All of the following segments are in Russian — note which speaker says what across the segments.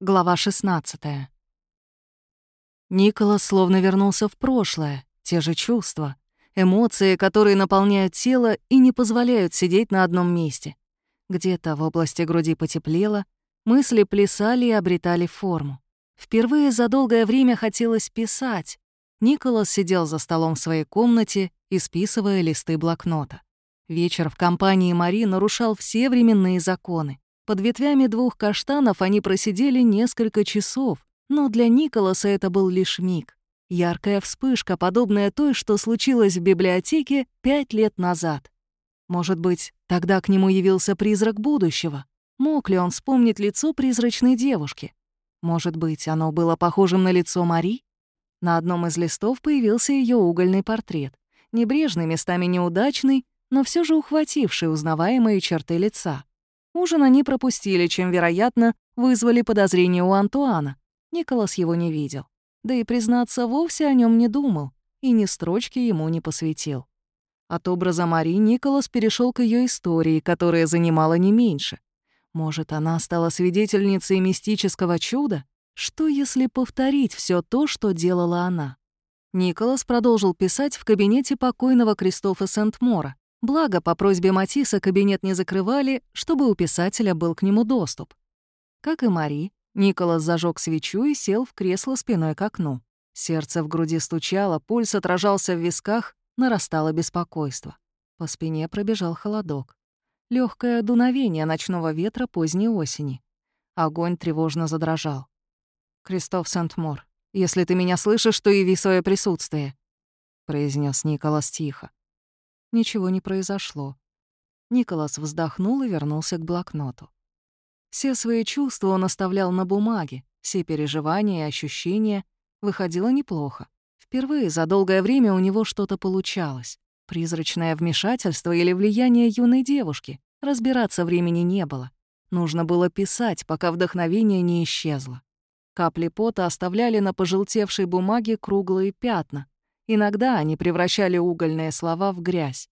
Speaker 1: Глава 16. Николас словно вернулся в прошлое, те же чувства, эмоции, которые наполняют тело и не позволяют сидеть на одном месте. Где-то в области груди потеплело, мысли плясали и обретали форму. Впервые за долгое время хотелось писать. Николас сидел за столом в своей комнате, исписывая листы блокнота. Вечер в компании Мари нарушал все временные законы. Под ветвями двух каштанов они просидели несколько часов, но для Николаса это был лишь миг. Яркая вспышка, подобная той, что случилось в библиотеке пять лет назад. Может быть, тогда к нему явился призрак будущего? Мог ли он вспомнить лицо призрачной девушки? Может быть, оно было похожим на лицо Мари? На одном из листов появился ее угольный портрет. Небрежный, местами неудачный, но все же ухвативший узнаваемые черты лица. Ужин они пропустили, чем, вероятно, вызвали подозрение у Антуана. Николас его не видел. Да и, признаться, вовсе о нем не думал и ни строчки ему не посвятил. От образа Мари Николас перешел к ее истории, которая занимала не меньше. Может, она стала свидетельницей мистического чуда? Что, если повторить все то, что делала она? Николас продолжил писать в кабинете покойного Кристофа Сент-Мора, Благо, по просьбе Матисса кабинет не закрывали, чтобы у писателя был к нему доступ. Как и Мари, Николас зажег свечу и сел в кресло спиной к окну. Сердце в груди стучало, пульс отражался в висках, нарастало беспокойство. По спине пробежал холодок. Легкое дуновение ночного ветра поздней осени. Огонь тревожно задрожал. «Кристоф Сент-Мор, если ты меня слышишь, то яви свое присутствие», — произнес Николас тихо. Ничего не произошло. Николас вздохнул и вернулся к блокноту. Все свои чувства он оставлял на бумаге, все переживания и ощущения. Выходило неплохо. Впервые за долгое время у него что-то получалось. Призрачное вмешательство или влияние юной девушки. Разбираться времени не было. Нужно было писать, пока вдохновение не исчезло. Капли пота оставляли на пожелтевшей бумаге круглые пятна, Иногда они превращали угольные слова в грязь.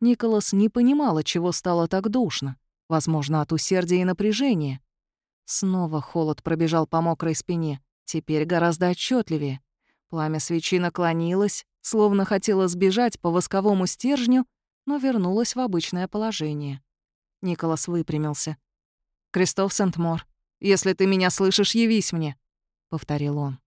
Speaker 1: Николас не понимал, чего стало так душно. Возможно, от усердия и напряжения. Снова холод пробежал по мокрой спине, теперь гораздо отчетливее. Пламя свечи наклонилось, словно хотело сбежать по восковому стержню, но вернулось в обычное положение. Николас выпрямился. «Кристоф Сент-Мор, если ты меня слышишь, явись мне», — повторил он.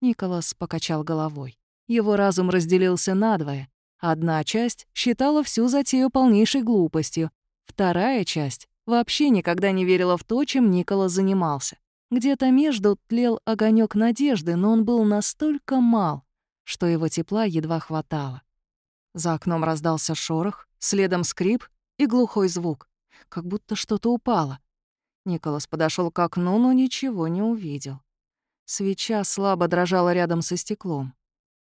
Speaker 1: Николас покачал головой. Его разум разделился надвое. Одна часть считала всю затею полнейшей глупостью, вторая часть вообще никогда не верила в то, чем Николас занимался. Где-то между тлел огонек надежды, но он был настолько мал, что его тепла едва хватало. За окном раздался шорох, следом скрип и глухой звук, как будто что-то упало. Николас подошел к окну, но ничего не увидел. Свеча слабо дрожала рядом со стеклом.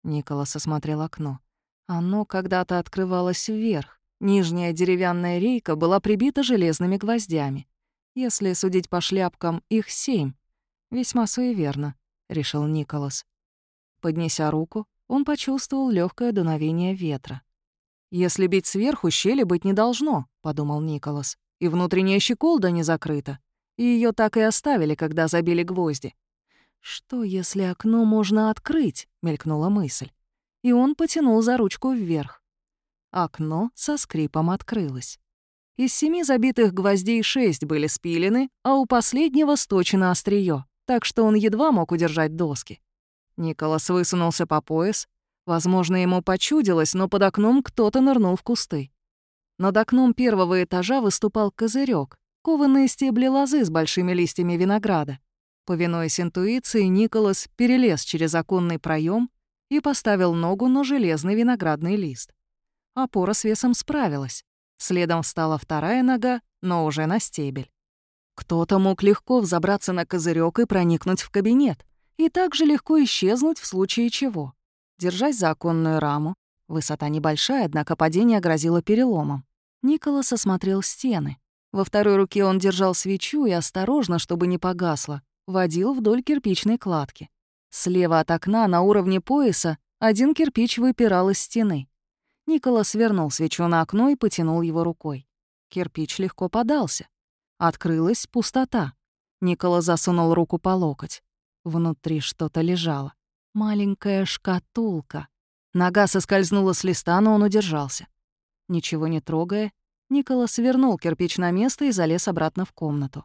Speaker 1: Николас осмотрел окно. Оно когда-то открывалось вверх. Нижняя деревянная рейка была прибита железными гвоздями. Если судить по шляпкам, их семь. Весьма суеверно, — решил Николас. Поднеся руку, он почувствовал легкое дуновение ветра. «Если бить сверху, щели быть не должно», — подумал Николас. «И внутренняя щеколда не закрыта. И ее так и оставили, когда забили гвозди. «Что, если окно можно открыть?» — мелькнула мысль. И он потянул за ручку вверх. Окно со скрипом открылось. Из семи забитых гвоздей шесть были спилены, а у последнего сточено острие, так что он едва мог удержать доски. Николас высунулся по пояс. Возможно, ему почудилось, но под окном кто-то нырнул в кусты. Над окном первого этажа выступал козырек, кованые стебли лозы с большими листьями винограда. Повинуясь интуиции, Николас перелез через оконный проем и поставил ногу на железный виноградный лист. Опора с весом справилась. Следом встала вторая нога, но уже на стебель. Кто-то мог легко взобраться на козырек и проникнуть в кабинет, и также легко исчезнуть в случае чего. Держась за оконную раму, высота небольшая, однако падение грозило переломом. Николас осмотрел стены. Во второй руке он держал свечу и осторожно, чтобы не погасло, водил вдоль кирпичной кладки. Слева от окна на уровне пояса один кирпич выпирал из стены. Николас свернул свечу на окно и потянул его рукой. Кирпич легко подался. Открылась пустота. Никола засунул руку по локоть. Внутри что-то лежало. Маленькая шкатулка. Нога соскользнула с листа, но он удержался. Ничего не трогая, Никола свернул кирпич на место и залез обратно в комнату.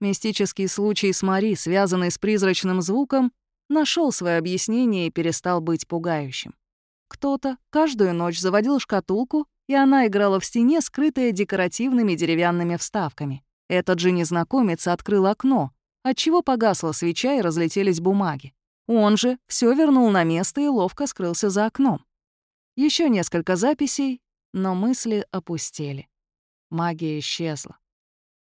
Speaker 1: Мистический случай с Мари, связанный с призрачным звуком, нашел свое объяснение и перестал быть пугающим. Кто-то каждую ночь заводил шкатулку, и она играла в стене, скрытая декоративными деревянными вставками. Этот же незнакомец открыл окно, отчего погасла свеча и разлетелись бумаги. Он же все вернул на место и ловко скрылся за окном. Еще несколько записей, но мысли опустели. Магия исчезла.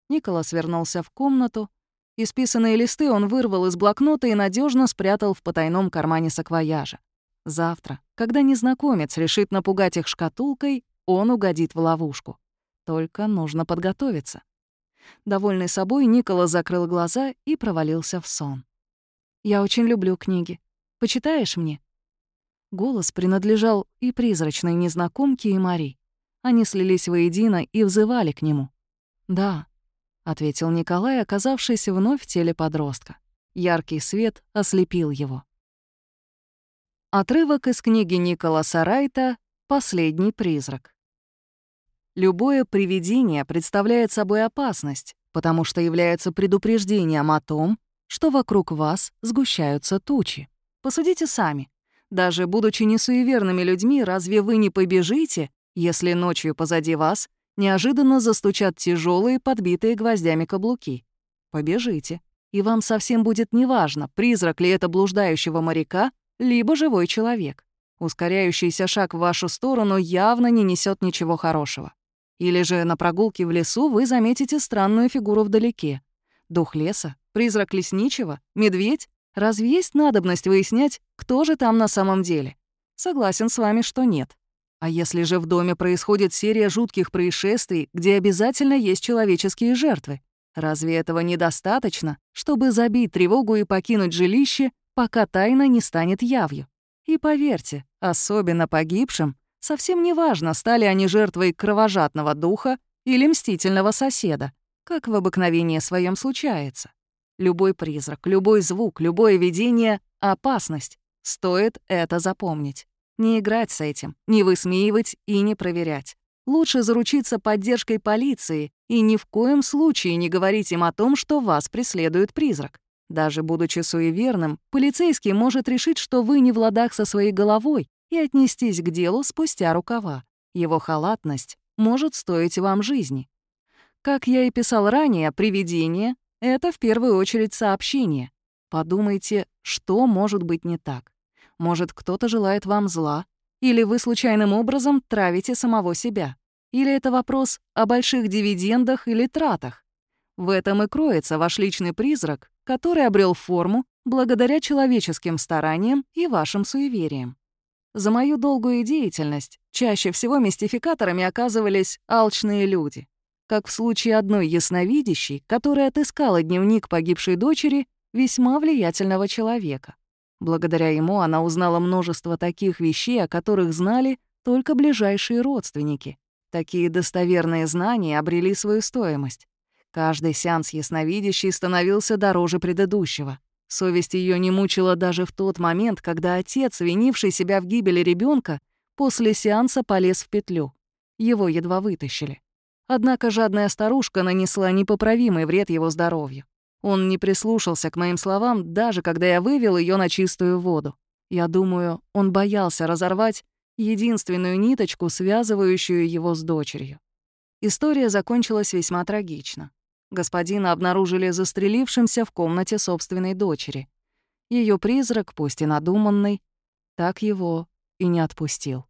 Speaker 1: Николас вернулся в комнату. Исписанные листы он вырвал из блокнота и надежно спрятал в потайном кармане саквояжа. Завтра, когда незнакомец решит напугать их шкатулкой, он угодит в ловушку. Только нужно подготовиться. Довольный собой, Никола закрыл глаза и провалился в сон. «Я очень люблю книги. Почитаешь мне?» Голос принадлежал и призрачной незнакомке, и Мари. Они слились воедино и взывали к нему. «Да», — ответил Николай, оказавшись вновь в теле подростка. Яркий свет ослепил его. Отрывок из книги Николаса Райта «Последний призрак». Любое привидение представляет собой опасность, потому что является предупреждением о том, что вокруг вас сгущаются тучи. Посудите сами. Даже будучи несуеверными людьми, разве вы не побежите, если ночью позади вас неожиданно застучат тяжелые, подбитые гвоздями каблуки? Побежите. И вам совсем будет неважно, призрак ли это блуждающего моряка, либо живой человек. Ускоряющийся шаг в вашу сторону явно не несет ничего хорошего. Или же на прогулке в лесу вы заметите странную фигуру вдалеке. Дух леса, призрак лесничего, медведь. Разве есть надобность выяснять, кто же там на самом деле? Согласен с вами, что нет. А если же в доме происходит серия жутких происшествий, где обязательно есть человеческие жертвы? Разве этого недостаточно, чтобы забить тревогу и покинуть жилище, пока тайна не станет явью? И поверьте, особенно погибшим, Совсем не важно, стали они жертвой кровожадного духа или мстительного соседа, как в обыкновении своем случается. Любой призрак, любой звук, любое видение — опасность. Стоит это запомнить. Не играть с этим, не высмеивать и не проверять. Лучше заручиться поддержкой полиции и ни в коем случае не говорить им о том, что вас преследует призрак. Даже будучи суеверным, полицейский может решить, что вы не в ладах со своей головой и отнестись к делу спустя рукава. Его халатность может стоить вам жизни. Как я и писал ранее, привидение — это в первую очередь сообщение. Подумайте, что может быть не так. Может, кто-то желает вам зла, или вы случайным образом травите самого себя. Или это вопрос о больших дивидендах или тратах. В этом и кроется ваш личный призрак, который обрел форму благодаря человеческим стараниям и вашим суевериям. За мою долгую деятельность чаще всего мистификаторами оказывались алчные люди. Как в случае одной ясновидящей, которая отыскала дневник погибшей дочери весьма влиятельного человека. Благодаря ему она узнала множество таких вещей, о которых знали только ближайшие родственники. Такие достоверные знания обрели свою стоимость. Каждый сеанс ясновидящей становился дороже предыдущего. Совесть ее не мучила даже в тот момент, когда отец, винивший себя в гибели ребенка, после сеанса полез в петлю. Его едва вытащили. Однако жадная старушка нанесла непоправимый вред его здоровью. Он не прислушался к моим словам, даже когда я вывел ее на чистую воду. Я думаю, он боялся разорвать единственную ниточку, связывающую его с дочерью. История закончилась весьма трагично. Господина обнаружили застрелившимся в комнате собственной дочери. Ее призрак, пусть и надуманный, так его и не отпустил.